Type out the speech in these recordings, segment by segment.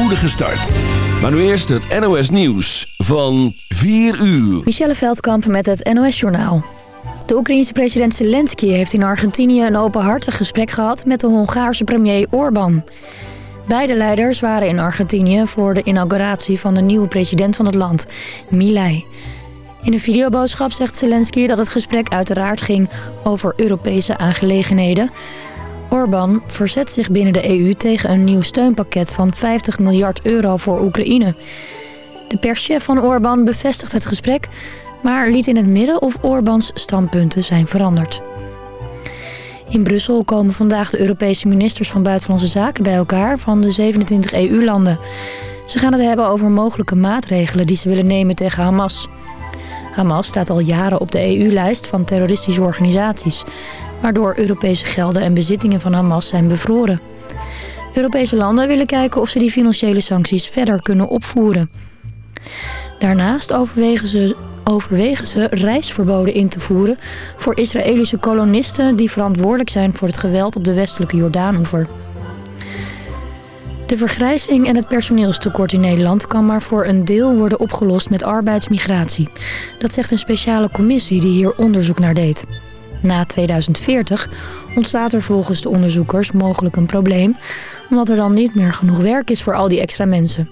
spoedige start. Maar nu eerst het NOS Nieuws van 4 uur. Michelle Veldkamp met het NOS Journaal. De Oekraïense president Zelensky heeft in Argentinië een openhartig gesprek gehad met de Hongaarse premier Orbán. Beide leiders waren in Argentinië voor de inauguratie van de nieuwe president van het land, Milei. In een videoboodschap zegt Zelensky dat het gesprek uiteraard ging over Europese aangelegenheden. Orbán verzet zich binnen de EU tegen een nieuw steunpakket van 50 miljard euro voor Oekraïne. De perschef van Orbán bevestigt het gesprek, maar liet in het midden of Orbáns standpunten zijn veranderd. In Brussel komen vandaag de Europese ministers van Buitenlandse Zaken bij elkaar van de 27 EU-landen. Ze gaan het hebben over mogelijke maatregelen die ze willen nemen tegen Hamas. Hamas staat al jaren op de EU-lijst van terroristische organisaties... waardoor Europese gelden en bezittingen van Hamas zijn bevroren. Europese landen willen kijken of ze die financiële sancties verder kunnen opvoeren. Daarnaast overwegen ze, overwegen ze reisverboden in te voeren... voor Israëlische kolonisten die verantwoordelijk zijn voor het geweld op de westelijke Jordaanoever. De vergrijzing en het personeelstekort in Nederland kan maar voor een deel worden opgelost met arbeidsmigratie. Dat zegt een speciale commissie die hier onderzoek naar deed. Na 2040 ontstaat er volgens de onderzoekers mogelijk een probleem... omdat er dan niet meer genoeg werk is voor al die extra mensen.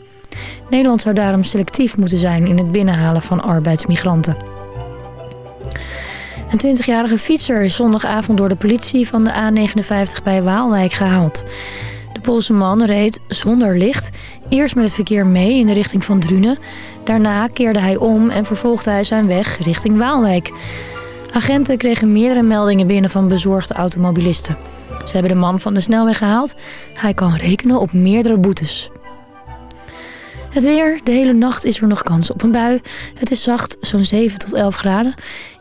Nederland zou daarom selectief moeten zijn in het binnenhalen van arbeidsmigranten. Een 20-jarige fietser is zondagavond door de politie van de A59 bij Waalwijk gehaald. De Poolse man reed zonder licht eerst met het verkeer mee in de richting van Drunen. Daarna keerde hij om en vervolgde hij zijn weg richting Waalwijk. Agenten kregen meerdere meldingen binnen van bezorgde automobilisten. Ze hebben de man van de snelweg gehaald. Hij kan rekenen op meerdere boetes. Het weer. De hele nacht is er nog kans op een bui. Het is zacht, zo'n 7 tot 11 graden.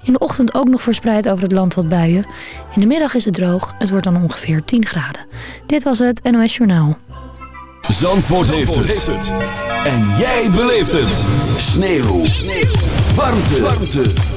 In de ochtend ook nog verspreid over het land wat buien. In de middag is het droog. Het wordt dan ongeveer 10 graden. Dit was het NOS Journaal. Zandvoort, heeft, het. En jij beleeft het. Sneeuw. Sneeuw. Warmte. Warmte.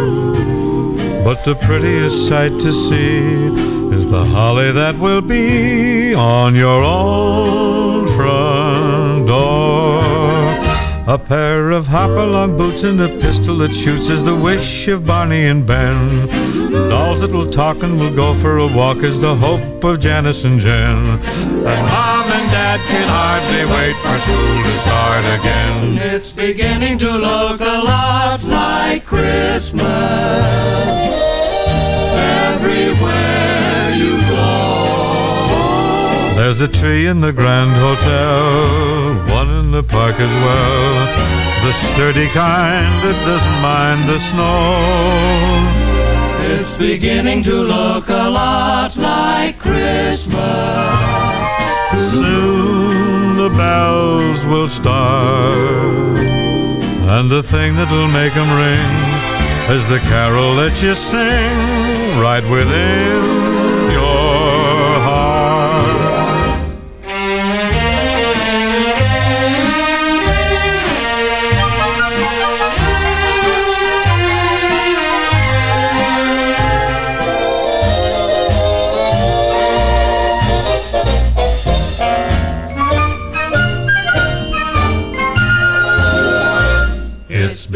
But the prettiest sight to see is the holly that will be on your own front door. A pair of hopalong boots and a pistol that shoots is the wish of Barney and Ben. Dolls that will talk and will go for a walk is the hope of Janice and Jen. And can hardly wait for school to start again. It's beginning to look a lot like Christmas everywhere you go. There's a tree in the Grand Hotel, one in the park as well. The sturdy kind that doesn't mind the snow. It's beginning to look a lot like Christmas. Soon the bells will start, and the thing that'll make them ring is the carol that you sing right within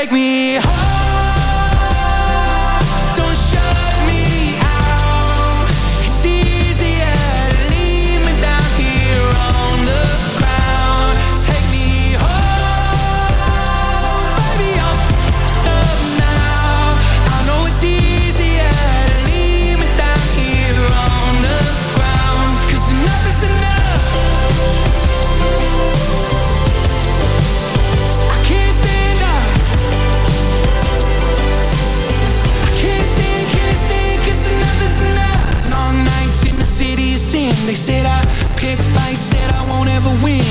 take me home.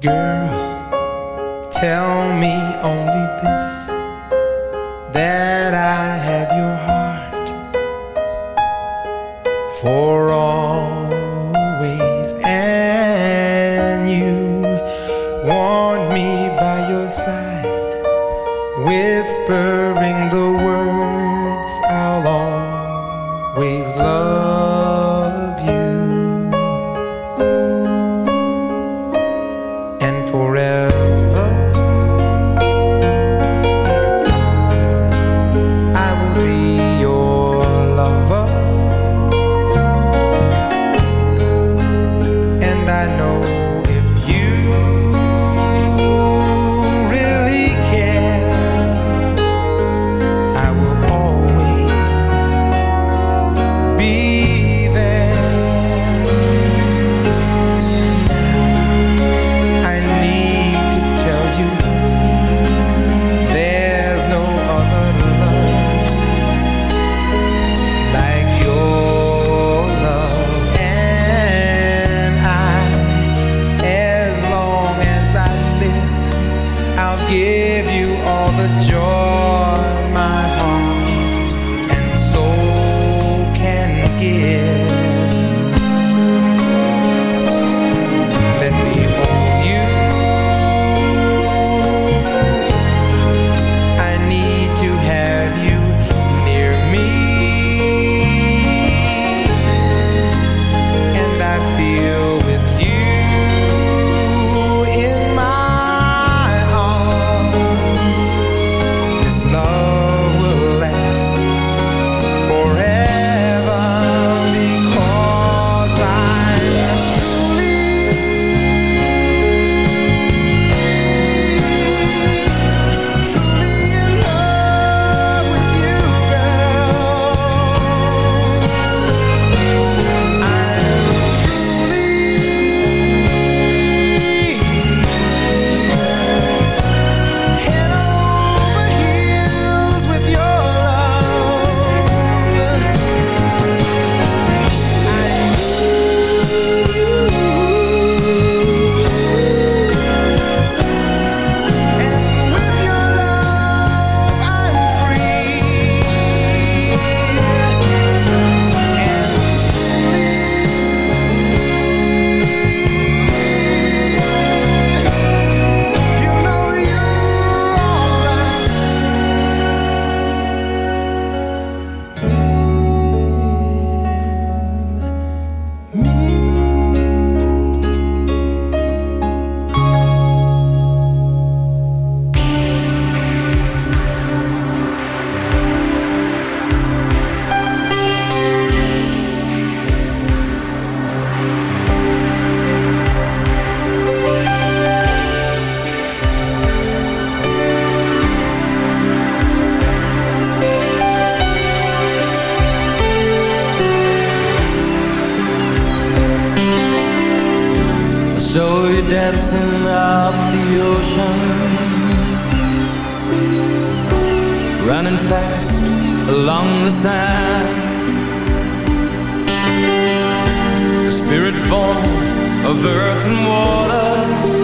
girl. running fast along the sand. The spirit born of earth and water.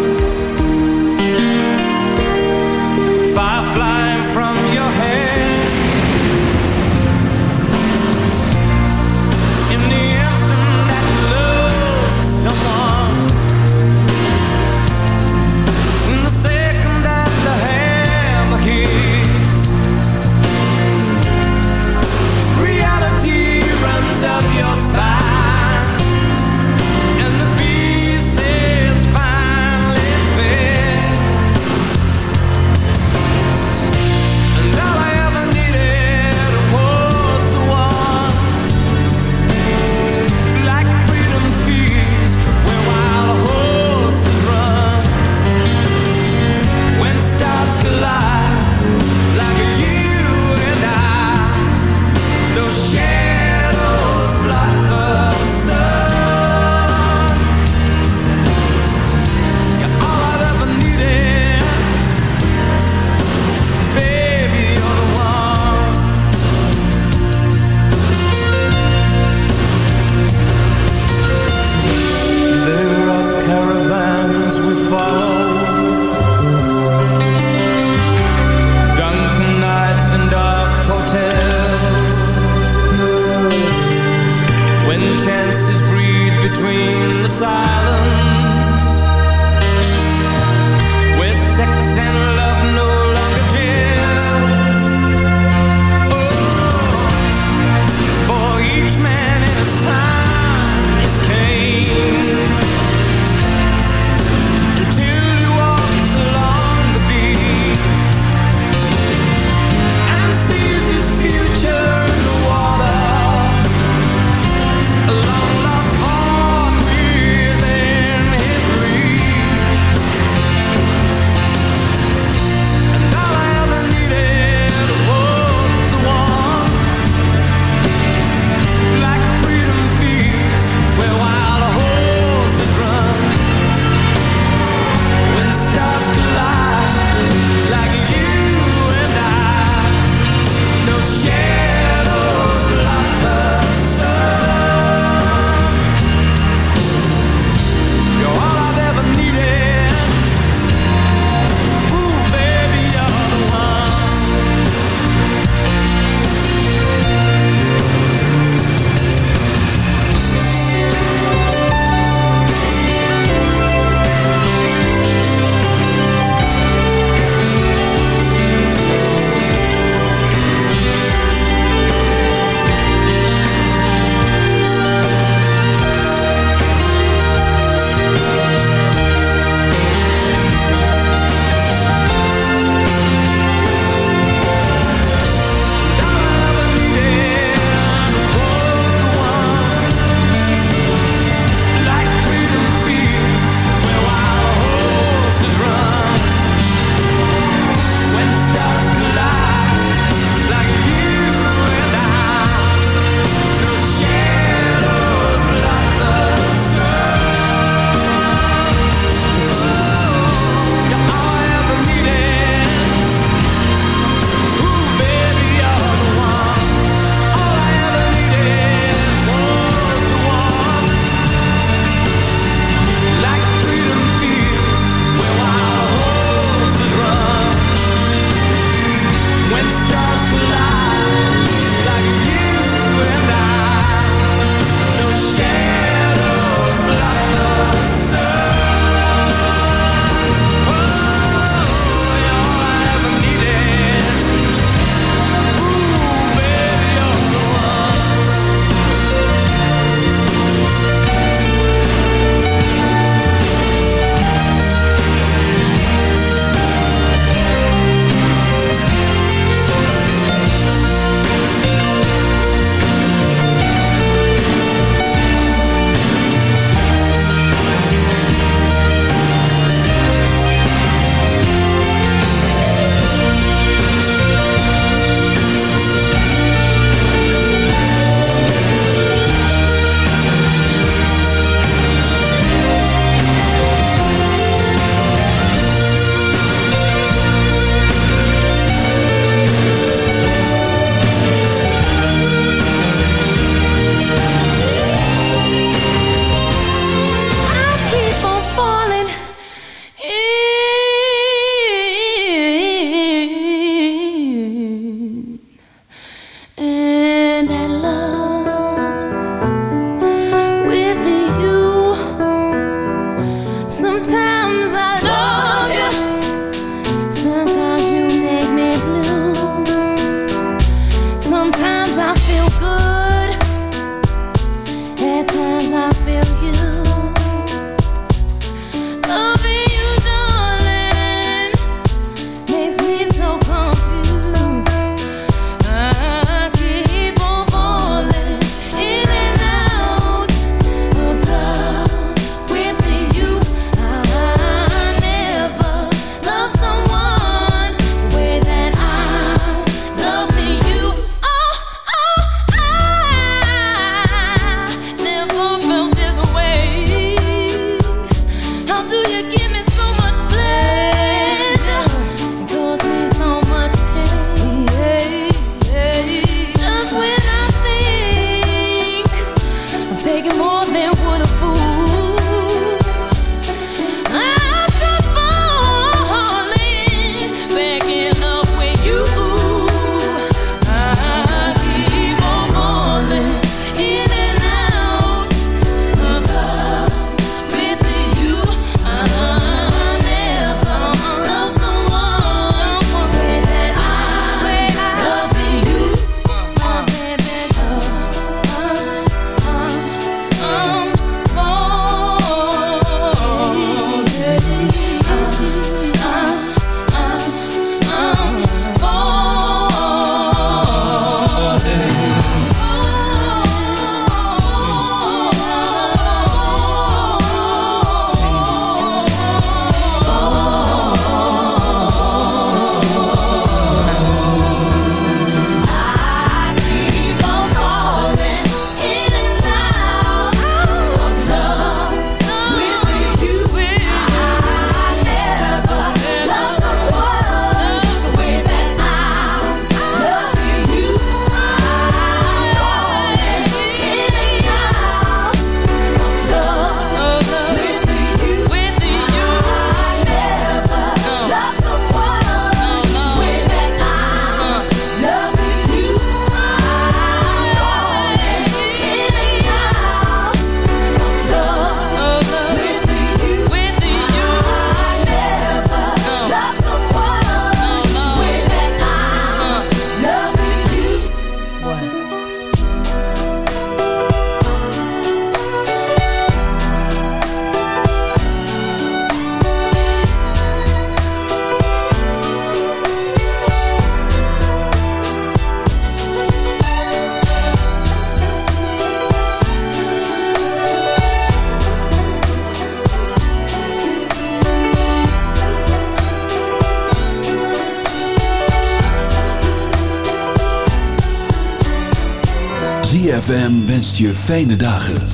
times I feel you. Je fijne dagen.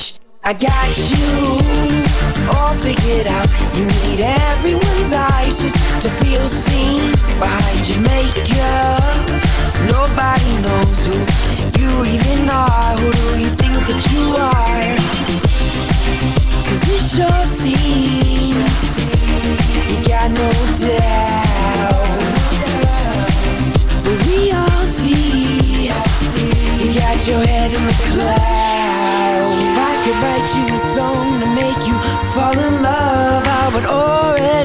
I got you. Oh, All figured out. You need everyone's eyes just to feel seen. Behind your makeup Nobody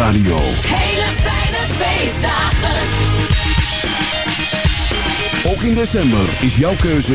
radio. Hele fijne feestdagen. Ook in december is jouw keuze